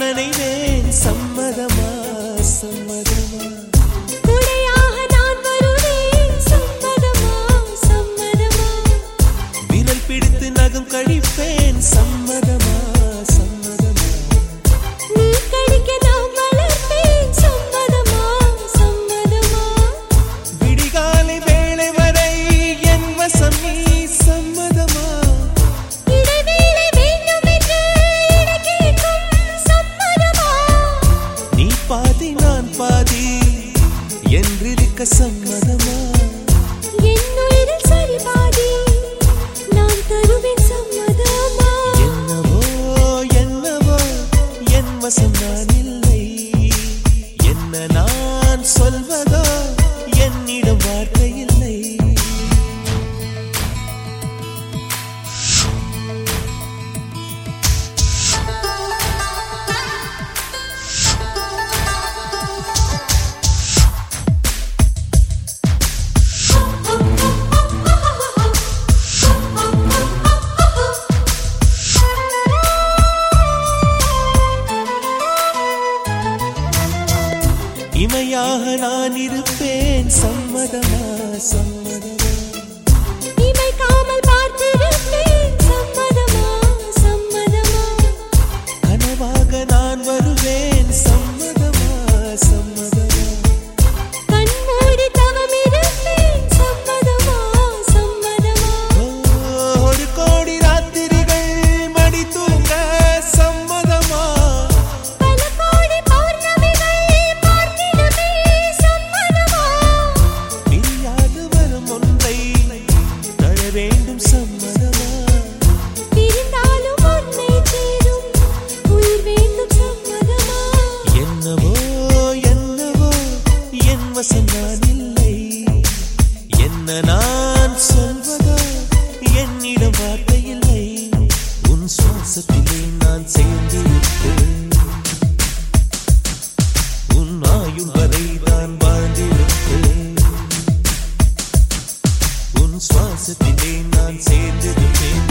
தன்மனை பாதி என்றிருக்க சம்மதமா? என்னுயிரில் சரி பாதி என்ன நான் சொல்வதோ என்னிடம் வார்த்தை துணையாக நான் இருப்பேன். சம்மதமா சம்மதமா? இமைக்காமல் அவசம் நான் இல்லை என்ன நான் சொல்வதோ என்னிடம் வார்த்தை இல்லை உன் சுவாசத்திலே நான் சேர்ந்து உன் ஆயுள் வரை நான் வாழ்ந்திருக்கிறேன். உன் சுவாசத்திலே நான் சேர்ந்திருப்பேன்